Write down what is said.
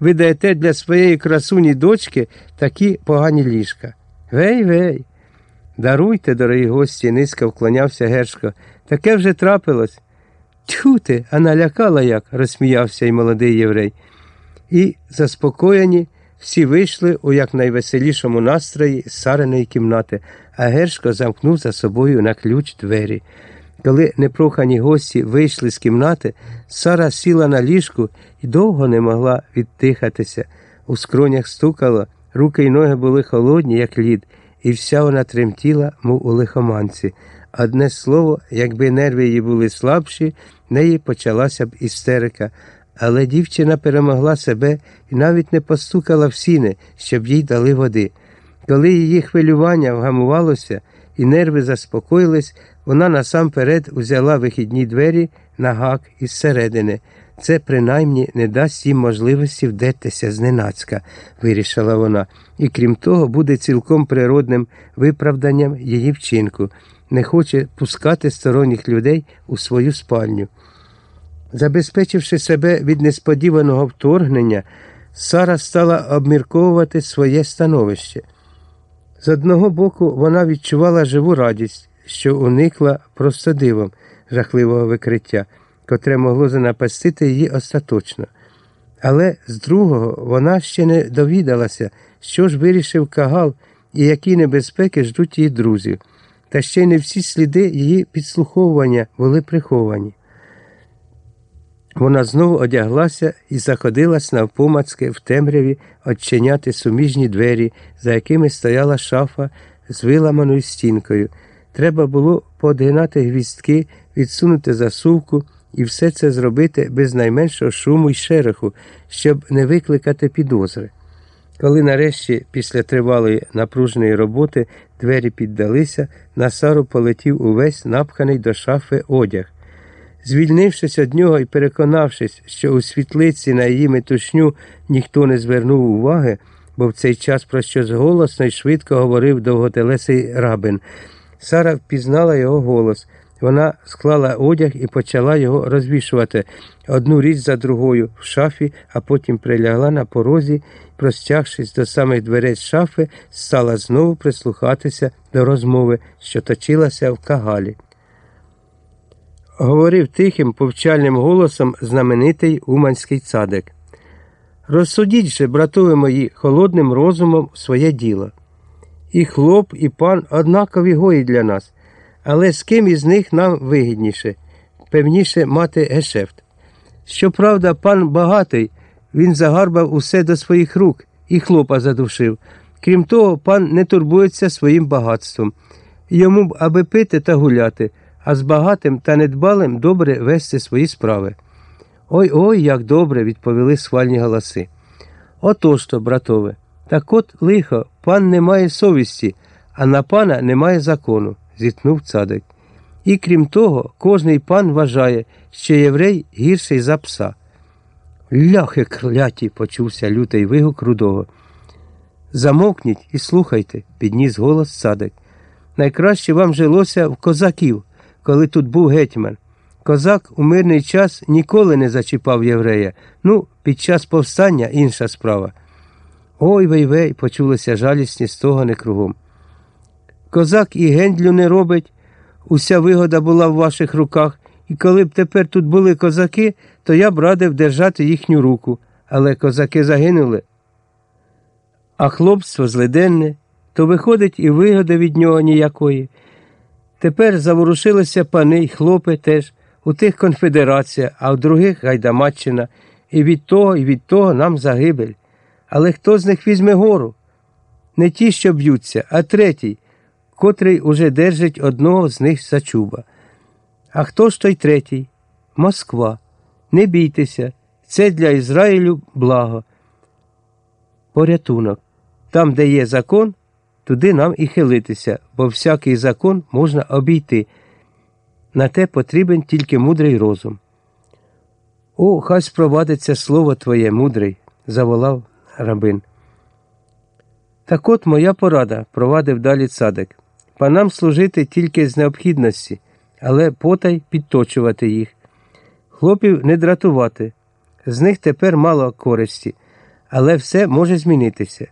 ви даєте для своєї красуні дочки такі погані ліжка. Вей, вей. Даруйте, дорогі гості, низько вклонявся Гершко. Таке вже трапилось. Тьху ти, а налякала як, розсміявся й молодий єврей. І, заспокоєні, всі вийшли у якнайвеселішому настрої з сареної кімнати, а Гершко замкнув за собою на ключ двері. Коли непрохані гості вийшли з кімнати, Сара сіла на ліжку і довго не могла віддихатися. У скронях стукало, руки й ноги були холодні, як лід, і вся вона тремтіла, мов у лихоманці. Одне слово, якби нерви її були слабші, в неї почалася б істерика. Але дівчина перемогла себе і навіть не постукала в сіни, щоб їй дали води. Коли її хвилювання вгамувалося і нерви заспокоїлись, вона насамперед узяла вихідні двері на гак із середини. Це принаймні не дасть їм можливості вдертися зненацька, вирішила вона, і крім того, буде цілком природним виправданням її вчинку, не хоче пускати сторонніх людей у свою спальню. Забезпечивши себе від несподіваного вторгнення, Сара стала обмірковувати своє становище. З одного боку, вона відчувала живу радість, що уникла просто дивом жахливого викриття, котре могло занапастити її остаточно. Але з другого вона ще не довідалася, що ж вирішив кагал і які небезпеки ждуть її друзів, та ще й не всі сліди її підслуховування були приховані. Вона знову одяглася і заходилась навпомацки в темряві odчиняти суміжні двері, за якими стояла шафа з виламаною стінкою. Треба було подгинати гвіздки, відсунути засувку і все це зробити без найменшого шуму й шереху, щоб не викликати підозри. Коли нарешті, після тривалої напруженої роботи, двері піддалися, на Сару полетів увесь напханий до шафи одяг. Звільнившись від нього і переконавшись, що у світлиці на її метушню ніхто не звернув уваги, бо в цей час про щось голосно і швидко говорив довготелесий рабин. Сара впізнала його голос. Вона склала одяг і почала його розвішувати одну річ за другою в шафі, а потім прилягла на порозі, простягшись до самих дверей шафи, стала знову прислухатися до розмови, що точилася в кагалі говорив тихим повчальним голосом знаменитий уманський цадик. Розсудіть же, братові мої, холодним розумом своє діло. І хлоп, і пан однакові гої для нас, але з ким із них нам вигідніше, певніше мати гешефт. Щоправда, пан багатий, він загарбав усе до своїх рук і хлопа задушив. Крім того, пан не турбується своїм багатством. Йому б аби пити та гуляти а з багатим та недбалим добре вести свої справи. Ой ой, як добре, відповіли схвальні голоси. Отож то, братове, так от лихо, пан не має совісті, а на пана немає закону, зітхнув цадик. І крім того, кожний пан вважає, що єврей гірший за пса. Ляхи кляті, почувся лютий вигук рудого. Замовкніть і слухайте, підніс голос цадик. Найкраще вам жилося в козаків коли тут був гетьман. Козак у мирний час ніколи не зачіпав єврея. Ну, під час повстання інша справа. Ой вей вей, почулися жалісні стогони кругом. Козак і гендлю не робить, уся вигода була в ваших руках, і коли б тепер тут були козаки, то я б радив держати їхню руку. Але козаки загинули. А хлопство злиденне, то виходить і вигоди від нього ніякої. Тепер заворушилися пани й хлопи теж, у тих конфедерація, а в других Гайдамаччина, і від того, і від того нам загибель. Але хто з них візьме гору? Не ті, що б'ються, а третій, котрий уже держить одного з них за чуба. А хто ж той третій? Москва. Не бійтеся, це для Ізраїлю благо. Порятунок. Там, де є закон, туди нам і хилитися, бо всякий закон можна обійти. На те потрібен тільки мудрий розум. О, хай спровадиться слово твоє, мудрий, заволав рабин. Так от моя порада, провадив далі цадик. Панам служити тільки з необхідності, але потай підточувати їх. Хлопів не дратувати, з них тепер мало користі, Але все може змінитися.